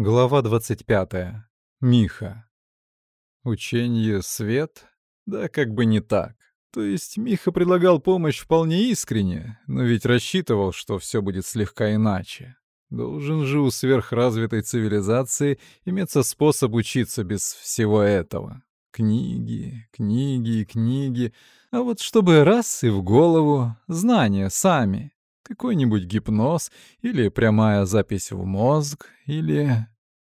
Глава 25. Миха. Учение свет? Да как бы не так. То есть Миха предлагал помощь вполне искренне, но ведь рассчитывал, что все будет слегка иначе. Должен же у сверхразвитой цивилизации иметься способ учиться без всего этого. Книги, книги, книги. А вот чтобы раз и в голову, знания сами. Какой-нибудь гипноз или прямая запись в мозг, или...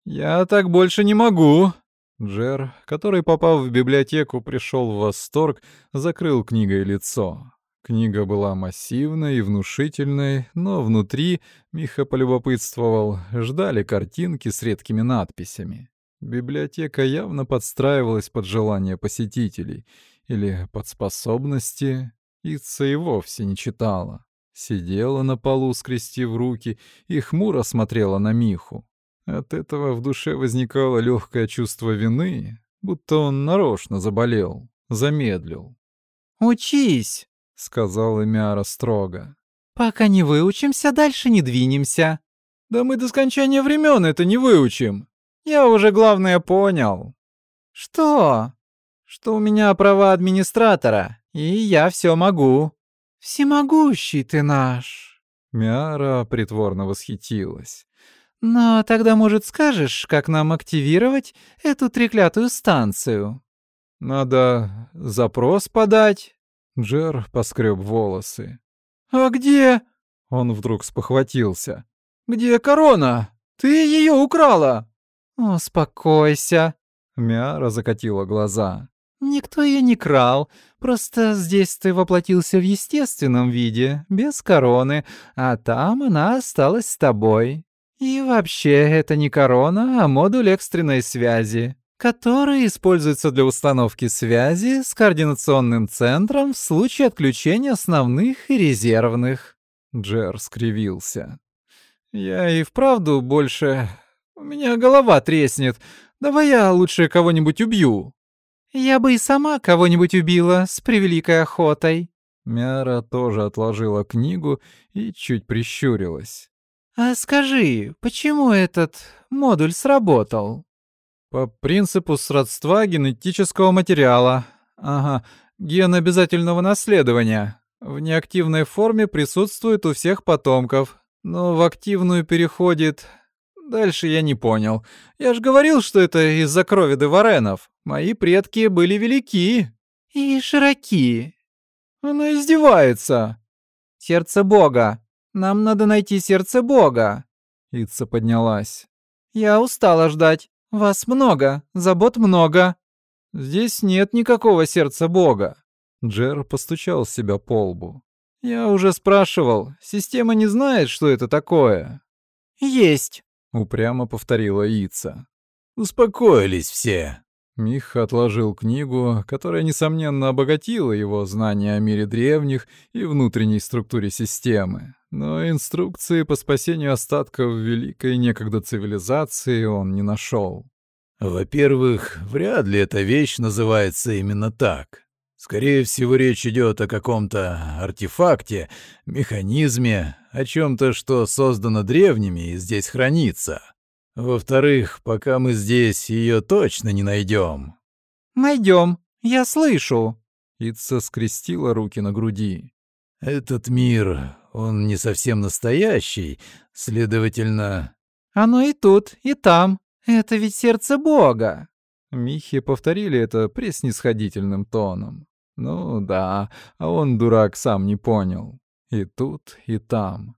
«Я так больше не могу!» Джер, который, попав в библиотеку, пришел в восторг, закрыл книгой лицо. Книга была массивной и внушительной, но внутри, Миха полюбопытствовал, ждали картинки с редкими надписями. Библиотека явно подстраивалась под желания посетителей или под способности. Ица и вовсе не читала. Сидела на полу, скрестив руки, и хмуро смотрела на Миху. От этого в душе возникало легкое чувство вины, будто он нарочно заболел, замедлил. «Учись!» — сказала Мяра строго. «Пока не выучимся, дальше не двинемся». «Да мы до скончания времен это не выучим. Я уже главное понял». «Что?» «Что у меня права администратора, и я все могу». «Всемогущий ты наш!» Мяра притворно восхитилась. «Но тогда, может, скажешь, как нам активировать эту треклятую станцию?» «Надо запрос подать». Джер поскреб волосы. «А где?» Он вдруг спохватился. «Где корона? Ты ее украла!» «Успокойся!» Мяра закатила глаза. «Никто ее не крал. Просто здесь ты воплотился в естественном виде, без короны, а там она осталась с тобой. И вообще, это не корона, а модуль экстренной связи, который используется для установки связи с координационным центром в случае отключения основных и резервных». Джер скривился. «Я и вправду больше... У меня голова треснет. Давай я лучше кого-нибудь убью». «Я бы и сама кого-нибудь убила с превеликой охотой». Мяра тоже отложила книгу и чуть прищурилась. «А скажи, почему этот модуль сработал?» «По принципу сродства генетического материала. Ага, ген обязательного наследования. В неактивной форме присутствует у всех потомков, но в активную переходит Дальше я не понял. Я ж говорил, что это из-за крови Деваренов. Мои предки были велики. И широки. Она издевается. Сердце Бога. Нам надо найти сердце Бога. Ица поднялась. Я устала ждать. Вас много, забот много. Здесь нет никакого сердца Бога. Джер постучал себя по лбу. Я уже спрашивал. Система не знает, что это такое. Есть. — упрямо повторила Ица. «Успокоились все». Мих отложил книгу, которая, несомненно, обогатила его знания о мире древних и внутренней структуре системы. Но инструкции по спасению остатков великой некогда цивилизации он не нашел. «Во-первых, вряд ли эта вещь называется именно так. Скорее всего, речь идет о каком-то артефакте, механизме, о чем-то, что создано древними и здесь хранится. Во-вторых, пока мы здесь ее точно не найдем. Найдем, я слышу. Ица скрестила руки на груди. Этот мир, он не совсем настоящий, следовательно... Оно и тут, и там. Это ведь сердце Бога. Михи повторили это преснисходительным тоном. Ну да, а он, дурак, сам не понял. И тут, и там.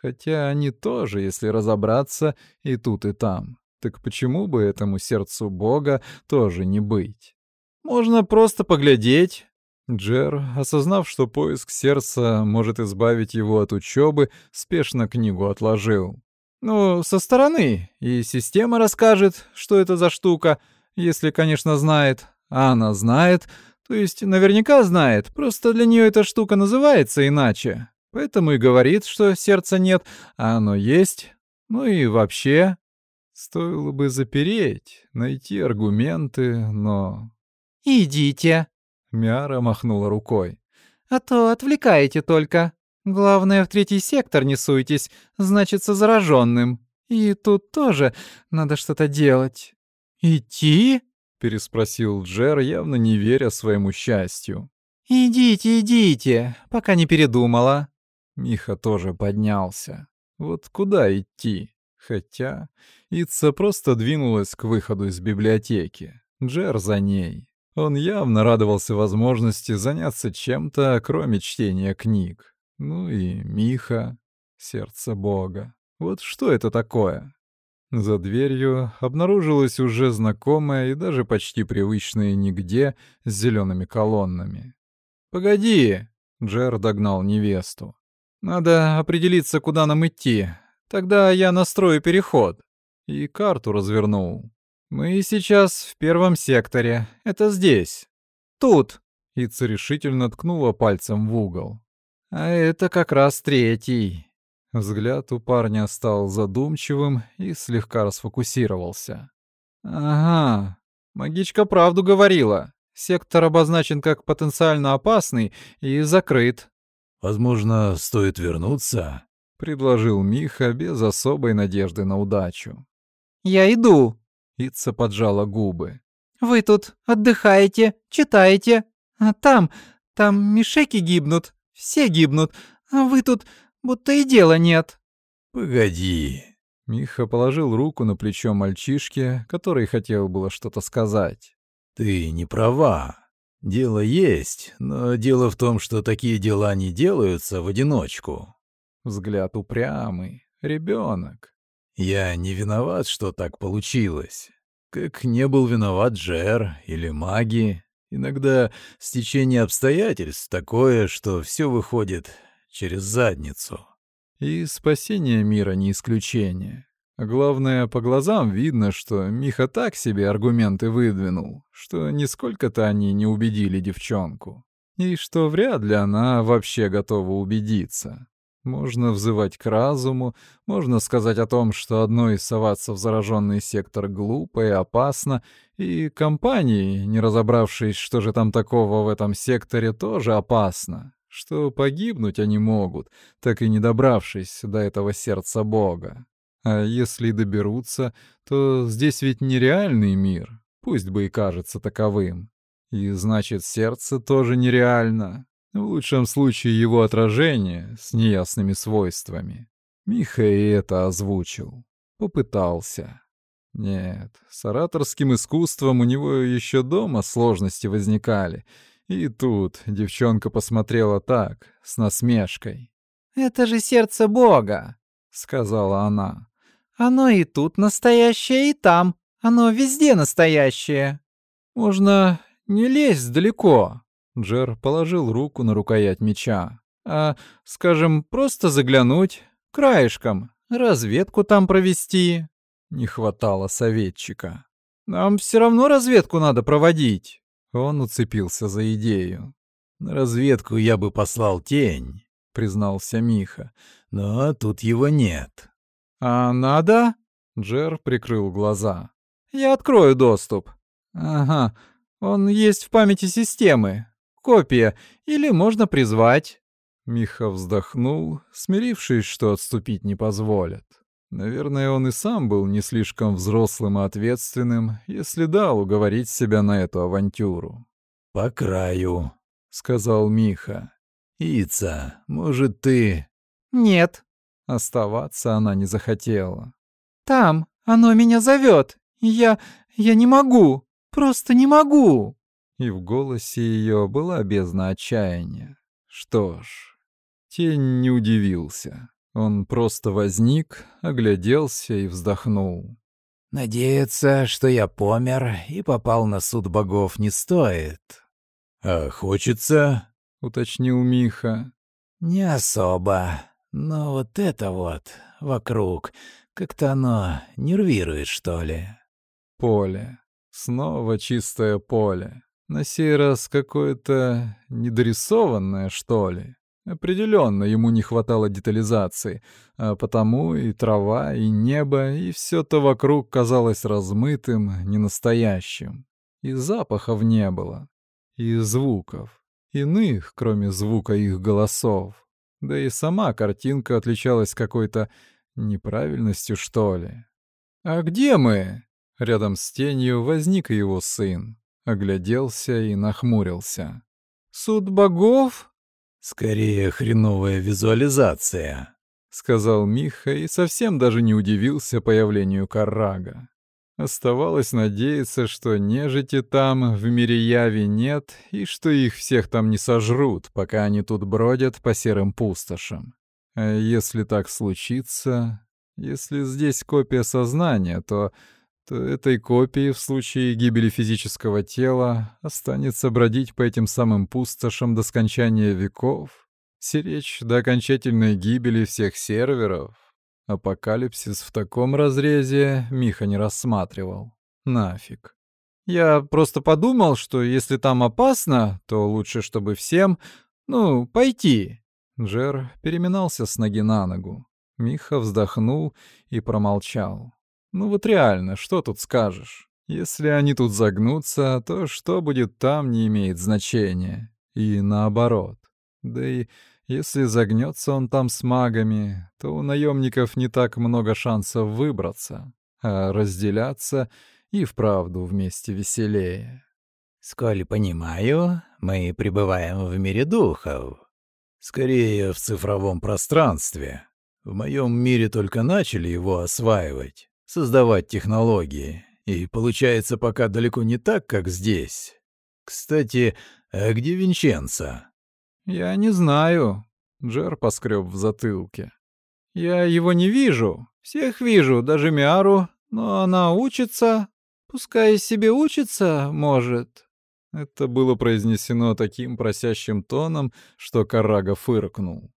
Хотя они тоже, если разобраться, и тут, и там. Так почему бы этому сердцу Бога тоже не быть? Можно просто поглядеть. Джер, осознав, что поиск сердца может избавить его от учебы, спешно книгу отложил. Ну, со стороны, и система расскажет, что это за штука, если, конечно, знает. А она знает, то есть наверняка знает, просто для нее эта штука называется иначе. Поэтому и говорит, что сердца нет, а оно есть. Ну и вообще, стоило бы запереть, найти аргументы, но... «Идите!» — Мяра махнула рукой. «А то отвлекаете только. Главное, в третий сектор не суйтесь, значится зараженным. И тут тоже надо что-то делать. Идти? переспросил Джер, явно не веря своему счастью. Идите, идите, пока не передумала. Миха тоже поднялся. Вот куда идти? Хотя Ица просто двинулась к выходу из библиотеки. Джер за ней. Он явно радовался возможности заняться чем-то, кроме чтения книг. Ну и Миха, сердце Бога. Вот что это такое? За дверью обнаружилась уже знакомая и даже почти привычная нигде с зелеными колоннами. «Погоди!» — Джер догнал невесту. «Надо определиться, куда нам идти. Тогда я настрою переход». И карту развернул. «Мы сейчас в первом секторе. Это здесь. Тут!» Ица решительно ткнула пальцем в угол. «А это как раз третий». Взгляд у парня стал задумчивым и слегка расфокусировался. «Ага, магичка правду говорила. Сектор обозначен как потенциально опасный и закрыт». «Возможно, стоит вернуться?» — предложил Миха без особой надежды на удачу. «Я иду», — Ица поджала губы. «Вы тут отдыхаете, читаете, а там, там мишеки гибнут, все гибнут, а вы тут будто и дела нет». «Погоди». Миха положил руку на плечо мальчишки, который хотел было что-то сказать. «Ты не права. Дело есть, но дело в том, что такие дела не делаются в одиночку». Взгляд упрямый. Ребенок. «Я не виноват, что так получилось. Как не был виноват Джер или маги. Иногда стечение обстоятельств такое, что все выходит через задницу. И спасение мира не исключение. Главное, по глазам видно, что Миха так себе аргументы выдвинул, что нисколько-то они не убедили девчонку. И что вряд ли она вообще готова убедиться. Можно взывать к разуму, можно сказать о том, что одной соваться в зараженный сектор глупо и опасно, и компании, не разобравшись, что же там такого в этом секторе, тоже опасно что погибнуть они могут, так и не добравшись до этого сердца Бога. А если доберутся, то здесь ведь нереальный мир, пусть бы и кажется таковым. И значит, сердце тоже нереально. В лучшем случае его отражение с неясными свойствами. Миха и это озвучил. Попытался. Нет, с ораторским искусством у него еще дома сложности возникали — и тут девчонка посмотрела так, с насмешкой. «Это же сердце Бога», — сказала она. «Оно и тут настоящее, и там. Оно везде настоящее». «Можно не лезть далеко», — Джер положил руку на рукоять меча. «А, скажем, просто заглянуть, краешком, разведку там провести». Не хватало советчика. «Нам все равно разведку надо проводить». Он уцепился за идею. «На разведку я бы послал тень», — признался Миха. «Но тут его нет». «А надо?» — Джер прикрыл глаза. «Я открою доступ». «Ага, он есть в памяти системы. Копия. Или можно призвать». Миха вздохнул, смирившись, что отступить не позволят. Наверное, он и сам был не слишком взрослым и ответственным, если дал уговорить себя на эту авантюру. «По краю», — сказал Миха. «Ица, может, ты...» «Нет». Оставаться она не захотела. «Там, оно меня зовет. Я... я не могу. Просто не могу». И в голосе ее была бездна отчаяния. Что ж, тень не удивился. Он просто возник, огляделся и вздохнул. «Надеяться, что я помер и попал на суд богов, не стоит». «А хочется?» — уточнил Миха. «Не особо. Но вот это вот, вокруг, как-то оно нервирует, что ли». Поле. Снова чистое поле. На сей раз какое-то недорисованное, что ли. Определенно ему не хватало детализации, а потому и трава, и небо, и все то вокруг казалось размытым, ненастоящим. И запахов не было, и звуков, иных, кроме звука их голосов. Да и сама картинка отличалась какой-то Неправильностью, что ли? «А где мы?» Рядом с тенью возник его сын. Огляделся и нахмурился. «Суд богов?» «Скорее хреновая визуализация», — сказал Миха и совсем даже не удивился появлению Каррага. Оставалось надеяться, что нежити там в мире яви нет и что их всех там не сожрут, пока они тут бродят по серым пустошам. А если так случится, если здесь копия сознания, то, то этой копии в случае гибели физического тела останется бродить по этим самым пустошам до скончания веков, сиречь до окончательной гибели всех серверов. Апокалипсис в таком разрезе Миха не рассматривал. Нафиг. Я просто подумал, что если там опасно, то лучше, чтобы всем, ну, пойти. Джер переминался с ноги на ногу. Миха вздохнул и промолчал. «Ну вот реально, что тут скажешь? Если они тут загнутся, то что будет там, не имеет значения. И наоборот. Да и если загнется он там с магами, то у наемников не так много шансов выбраться, а разделяться и вправду вместе веселее». «Сколь понимаю, мы пребываем в мире духов», Скорее, в цифровом пространстве. В моем мире только начали его осваивать, создавать технологии. И получается пока далеко не так, как здесь. Кстати, а где Винченцо? Я не знаю. Джер поскреб в затылке. Я его не вижу. Всех вижу, даже Миару. Но она учится. Пускай себе учится, может. Это было произнесено таким просящим тоном, что Карага фыркнул.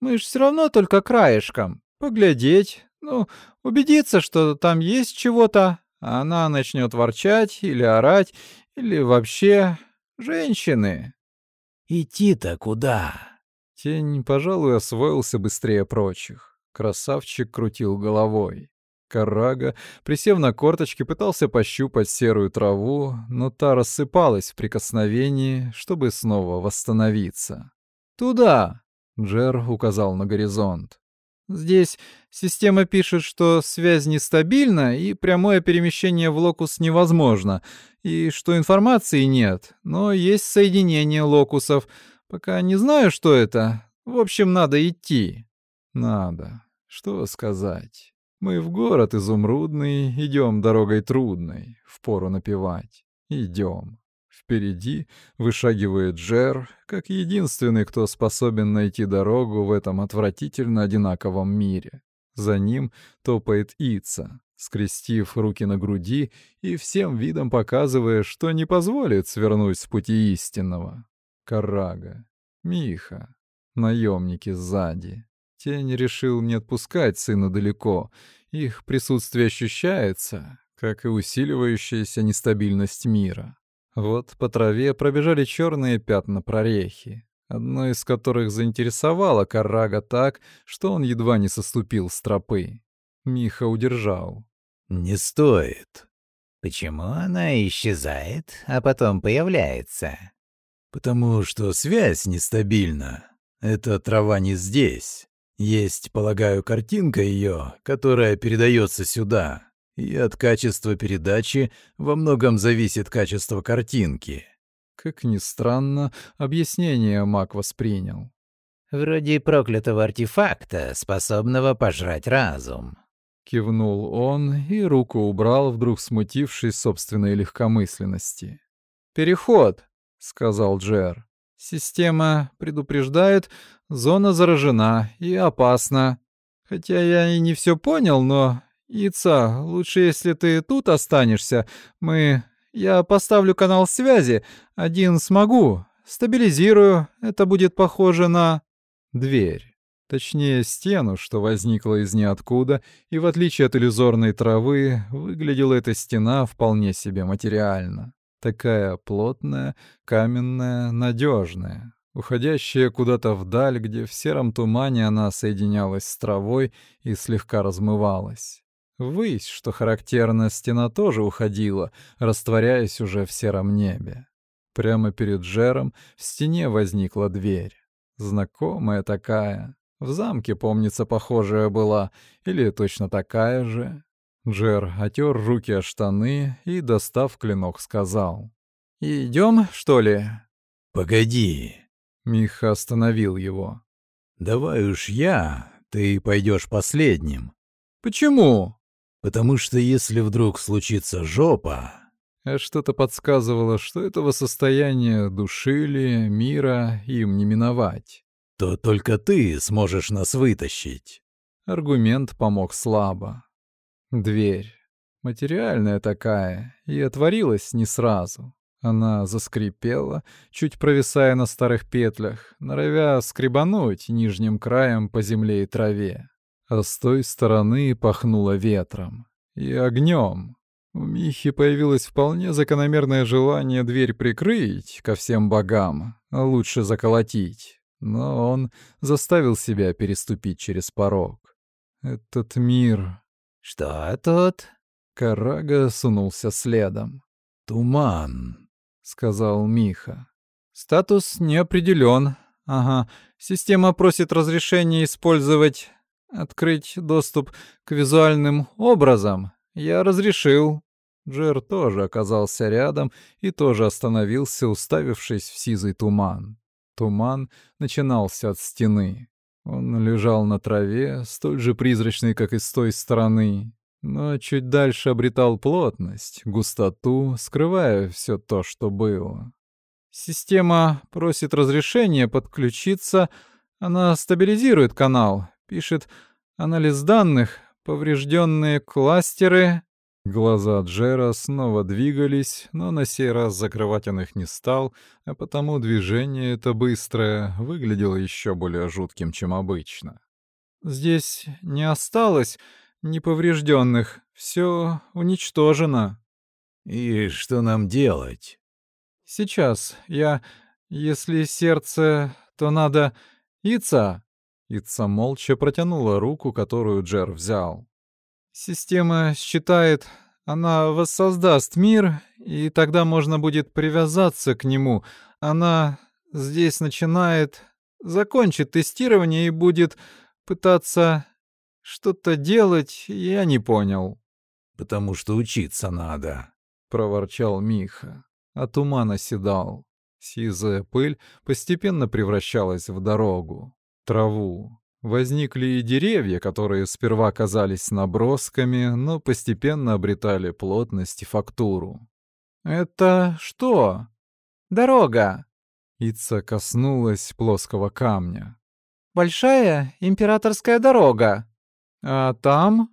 «Мы ж все равно только краешком. Поглядеть, ну, убедиться, что там есть чего-то, она начнет ворчать или орать, или вообще... женщины». «Идти-то куда?» Тень, пожалуй, освоился быстрее прочих. Красавчик крутил головой. Карага, присев на корточки, пытался пощупать серую траву, но та рассыпалась в прикосновении, чтобы снова восстановиться. «Туда!» — Джер указал на горизонт. «Здесь система пишет, что связь нестабильна и прямое перемещение в локус невозможно, и что информации нет, но есть соединение локусов. Пока не знаю, что это. В общем, надо идти». «Надо. Что сказать?» Мы в город изумрудный, идем дорогой трудной, впору напевать. Идем. Впереди вышагивает Джер, как единственный, кто способен найти дорогу в этом отвратительно одинаковом мире. За ним топает Ица, скрестив руки на груди и всем видом показывая, что не позволит свернуть с пути истинного. Карага, Миха, наемники сзади. Тень решил не отпускать сына далеко. Их присутствие ощущается, как и усиливающаяся нестабильность мира. Вот по траве пробежали черные пятна прорехи, одно из которых заинтересовало Каррага так, что он едва не соступил с тропы. Миха удержал. «Не стоит». «Почему она исчезает, а потом появляется?» «Потому что связь нестабильна. Эта трава не здесь. Есть, полагаю, картинка ее, которая передается сюда, и от качества передачи во многом зависит качество картинки. Как ни странно, объяснение маг воспринял. «Вроде проклятого артефакта, способного пожрать разум». Кивнул он и руку убрал, вдруг смутившись собственной легкомысленности. «Переход», — сказал Джер. Система предупреждает, зона заражена и опасна. Хотя я и не все понял, но... Ица, лучше если ты тут останешься. Мы... Я поставлю канал связи. Один смогу. Стабилизирую. Это будет похоже на... Дверь. Точнее, стену, что возникла из ниоткуда, и в отличие от иллюзорной травы, выглядела эта стена вполне себе материально. Такая плотная, каменная, надежная, уходящая куда-то вдаль, где в сером тумане она соединялась с травой и слегка размывалась. Ввысь, что характерно, стена тоже уходила, растворяясь уже в сером небе. Прямо перед Джером в стене возникла дверь. Знакомая такая. В замке, помнится, похожая была, или точно такая же. Джер отер руки о штаны и, достав клинок, сказал. «Идем, что ли?» «Погоди!» Миха остановил его. «Давай уж я, ты пойдешь последним». «Почему?» «Потому что если вдруг случится жопа...» А что-то подсказывало, что этого состояния душили, мира им не миновать. «То только ты сможешь нас вытащить». Аргумент помог слабо. Дверь. Материальная такая, и отворилась не сразу. Она заскрипела, чуть провисая на старых петлях, норовя скребануть нижним краем по земле и траве. А с той стороны пахнуло ветром и огнем. У Михи появилось вполне закономерное желание дверь прикрыть ко всем богам, а лучше заколотить. Но он заставил себя переступить через порог. Этот мир... «Что тут?» Карага сунулся следом. «Туман», — сказал Миха. «Статус не определен. Ага. Система просит разрешения использовать... Открыть доступ к визуальным образам. Я разрешил». Джер тоже оказался рядом и тоже остановился, уставившись в сизый туман. Туман начинался от стены. Он лежал на траве, столь же призрачный, как и с той стороны, но чуть дальше обретал плотность, густоту, скрывая все то, что было. Система просит разрешения подключиться, она стабилизирует канал, пишет анализ данных, поврежденные кластеры. Глаза Джера снова двигались, но на сей раз закрывать он их не стал, а потому движение это быстрое выглядело еще более жутким, чем обычно. Здесь не осталось неповрежденных. Все уничтожено. И что нам делать? Сейчас я... Если сердце, то надо... Ица... Ица молча протянула руку, которую Джер взял. Система считает, она воссоздаст мир, и тогда можно будет привязаться к нему. Она здесь начинает, закончит тестирование и будет пытаться что-то делать я не понял. Потому что учиться надо, проворчал Миха, а туман оседал. Сизая пыль постепенно превращалась в дорогу, траву. Возникли и деревья, которые сперва казались набросками, но постепенно обретали плотность и фактуру. «Это что?» «Дорога!» Ица коснулась плоского камня. «Большая императорская дорога!» А там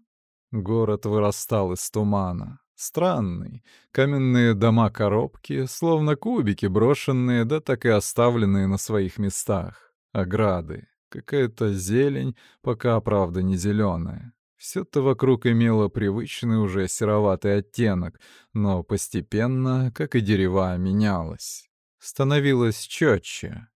город вырастал из тумана. Странный. Каменные дома-коробки, словно кубики, брошенные, да так и оставленные на своих местах. Ограды. Какая-то зелень, пока, правда, не зеленая. Все-то вокруг имело привычный уже сероватый оттенок, но постепенно, как и дерева, менялось. Становилось четче.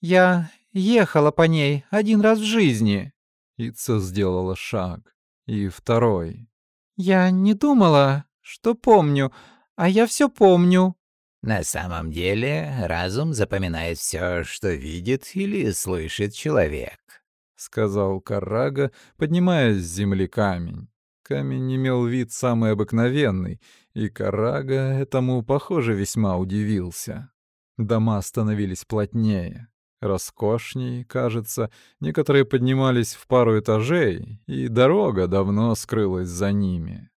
«Я ехала по ней один раз в жизни», Ица сделала шаг. И второй. «Я не думала, что помню, а я все помню». На самом деле, разум запоминает все, что видит или слышит человек, — сказал Карага, поднимая с земли камень. Камень имел вид самый обыкновенный, и Карага этому, похоже, весьма удивился. Дома становились плотнее роскошней, кажется. Некоторые поднимались в пару этажей, и дорога давно скрылась за ними.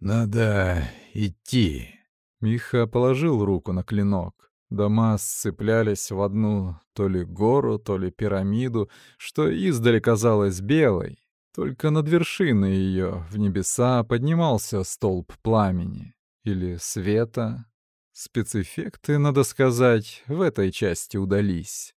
«Надо идти». Миха положил руку на клинок. Дома сцеплялись в одну то ли гору, то ли пирамиду, что издали казалось белой. Только над вершиной ее в небеса поднимался столб пламени. Или света. Спецэффекты, надо сказать, в этой части удались.